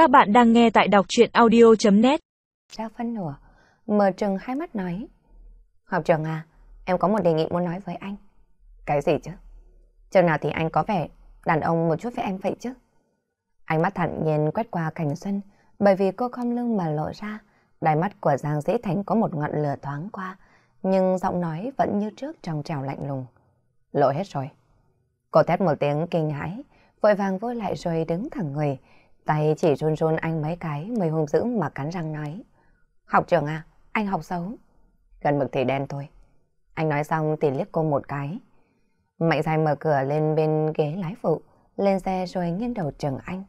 Các bạn đang nghe tại đọc chuyện audio.net Ra phân nửa, mở trừng hai mắt nói. Học trường à, em có một đề nghị muốn nói với anh. Cái gì chứ? Chừng nào thì anh có vẻ đàn ông một chút với em vậy chứ? Ánh mắt thản nhiên quét qua cảnh xuân, bởi vì cô không lưng mà lộ ra. Đáy mắt của Giang Dĩ Thành có một ngọn lửa thoáng qua, nhưng giọng nói vẫn như trước trong trào lạnh lùng. Lộ hết rồi. Cô thét một tiếng kinh hãi, vội vàng vôi lại rồi đứng thẳng người, tay chỉ run run anh mấy cái mới hung dữ mà cắn răng nói. Học trường à, anh học xấu. Gần mực thì đen thôi. Anh nói xong thì liếc cô một cái. Mạnh dài mở cửa lên bên ghế lái phụ, lên xe rồi nghiêng đầu trường anh.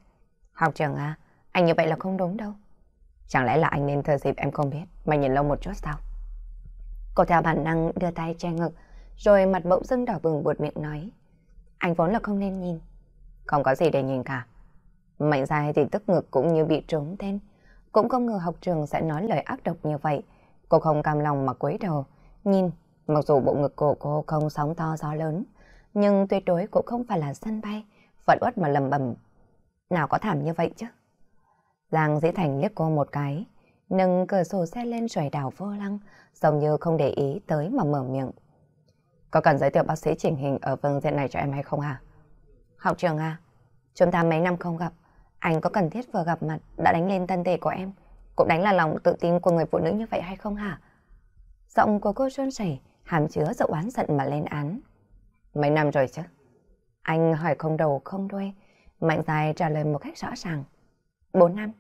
Học trường à, anh như vậy là không đúng đâu. Chẳng lẽ là anh nên thờ dịp em không biết, mà nhìn lâu một chút sao? Cô theo bản năng đưa tay che ngực, rồi mặt bỗng dưng đỏ bừng buột miệng nói. Anh vốn là không nên nhìn. Không có gì để nhìn cả. Mạnh dài thì tức ngực cũng như bị trống tên. Cũng không ngờ học trường sẽ nói lời ác độc như vậy. Cô không cam lòng mà quấy đầu. Nhìn, mặc dù bộ ngực của cô không sóng to gió lớn, nhưng tuyệt đối cũng không phải là sân bay. Vẫn uất mà lầm bầm. Nào có thảm như vậy chứ? Giang dĩ thành liếc cô một cái, nâng cửa sổ xe lên xoài đảo vô lăng, giống như không để ý tới mà mở miệng. Có cần giới thiệu bác sĩ chỉnh hình ở phương diện này cho em hay không hả? Học trường à, chúng ta mấy năm không gặp, anh có cần thiết vừa gặp mặt đã đánh lên thân thể của em, cũng đánh là lòng tự tin của người phụ nữ như vậy hay không hả? Giọng của cô trơn sẩy, hàm chứa sự oán giận mà lên án. Mấy năm rồi chứ? Anh hỏi không đầu không đuôi, Mạnh dài trả lời một cách rõ ràng. Bốn năm.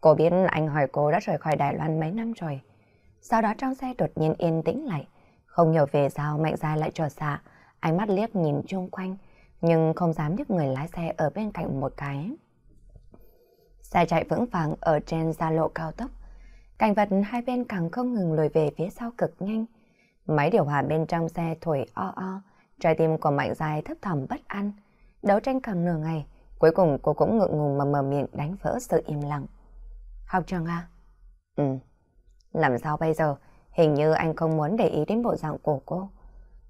Cô biết anh hỏi cô đã rời khỏi Đài Loan mấy năm rồi. Sau đó trong xe đột nhiên yên tĩnh lại. Không hiểu về sao Mạnh dài lại trò xạ, ánh mắt liếc nhìn chung quanh, nhưng không dám nhấc người lái xe ở bên cạnh một cái. Xe chạy vững vàng ở trên xa lộ cao tốc. Cảnh vật hai bên càng không ngừng lùi về phía sau cực nhanh. Máy điều hòa bên trong xe thổi o o, trái tim của Mạnh dài thấp thỏm bất an. Đấu tranh càng nửa ngày, cuối cùng cô cũng ngượng ngùng mà mở miệng đánh vỡ sự im lặng. Học trường à? Ừ. Làm sao bây giờ? Hình như anh không muốn để ý đến bộ dạng của cô.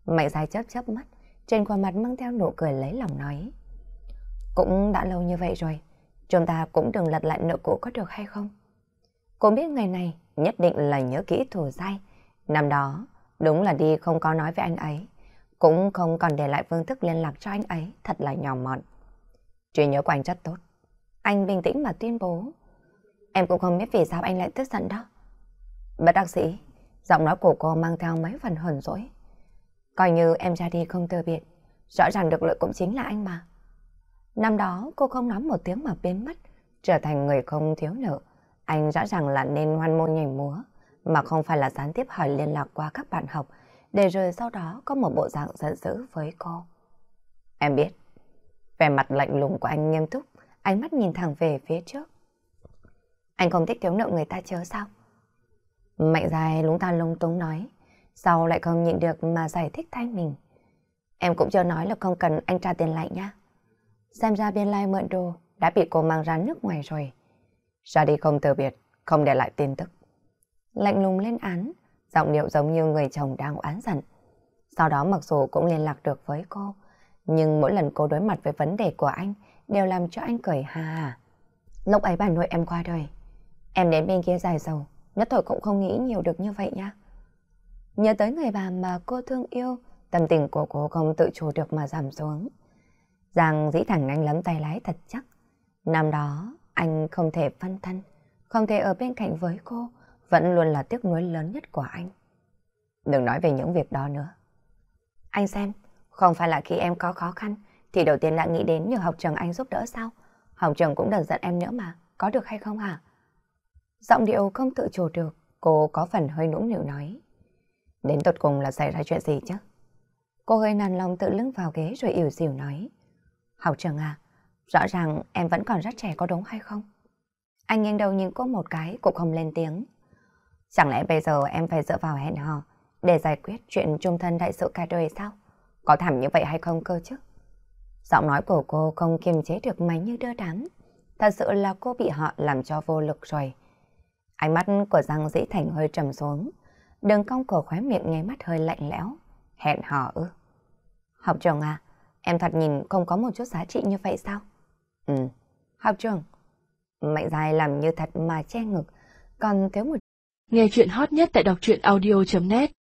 Mạnh dài chớp chớp mắt, trên khuôn mặt mang theo nụ cười lấy lòng nói. Cũng đã lâu như vậy rồi, chúng ta cũng đừng lật lại nợ cũ có được hay không? Cô biết ngày này nhất định là nhớ kỹ thù dai. Năm đó, đúng là đi không có nói với anh ấy, cũng không còn để lại phương thức liên lạc cho anh ấy, thật là nhỏ mọn. Trí nhớ của anh rất tốt. Anh bình tĩnh mà tuyên bố. Em cũng không biết vì sao anh lại tức giận đó. Bất đắc sĩ, giọng nói của cô mang theo mấy phần hờn dỗi. Coi như em ra đi không từ biệt, rõ ràng được lợi cũng chính là anh mà. Năm đó cô không nói một tiếng mà biến mất, trở thành người không thiếu nợ. Anh rõ ràng là nên hoan môn nhảy múa, mà không phải là gián tiếp hỏi liên lạc qua các bạn học, để rồi sau đó có một bộ dạng giận dữ với cô. Em biết, vẻ mặt lạnh lùng của anh nghiêm túc, ánh mắt nhìn thẳng về phía trước. Anh không thích thiếu nợ người ta chớ sao? Mạnh dài lúng ta lung túng nói, sau lại không nhịn được mà giải thích thay mình. Em cũng chưa nói là không cần anh trả tiền lại nha. Xem ra biên lai mượn đồ đã bị cô mang ra nước ngoài rồi. Ra đi không từ biệt, không để lại tin tức. Lạnh lùng lên án, giọng điệu giống như người chồng đang oán giận. Sau đó mặc dù cũng liên lạc được với cô, nhưng mỗi lần cô đối mặt với vấn đề của anh đều làm cho anh cười ha hà. Lúc ấy bà nội em qua đời, em đến bên kia dài dầu, nhất thời cũng không nghĩ nhiều được như vậy nhá Nhớ tới người bà mà cô thương yêu, tâm tình của cô không tự chủ được mà giảm xuống. Giang dĩ thẳng anh lắm tay lái thật chắc. Năm đó, anh không thể phân thân, không thể ở bên cạnh với cô, vẫn luôn là tiếc nuối lớn nhất của anh. Đừng nói về những việc đó nữa. Anh xem, không phải là khi em có khó khăn, thì đầu tiên đã nghĩ đến nhờ học trường anh giúp đỡ sao? Học trường cũng đừng giận em nữa mà, có được hay không hả? Giọng điệu không tự chủ được, cô có phần hơi nũng nịu nói. Đến tột cùng là xảy ra chuyện gì chứ? Cô hơi nàn lòng tự lưng vào ghế rồi ỉu xìu nói. Học trường à, rõ ràng em vẫn còn rất trẻ có đúng hay không? Anh nghiêng đầu nhìn cô một cái cũng không lên tiếng. Chẳng lẽ bây giờ em phải dựa vào hẹn hò để giải quyết chuyện trung thân đại sự cả đời sao? Có thảm như vậy hay không cơ chứ? Giọng nói của cô không kiềm chế được máy như đưa đám. Thật sự là cô bị họ làm cho vô lực rồi. Ánh mắt của Giang Dĩ Thành hơi trầm xuống. Đường cong của khóe miệng nghe mắt hơi lạnh lẽo. Hẹn hò ư. Học trường à, em thật nhìn không có một chút giá trị như vậy sao? Ừ, học trường. Mạnh dài làm như thật mà che ngực, còn thiếu một... Nghe chuyện hot nhất tại đọc truyện audio.net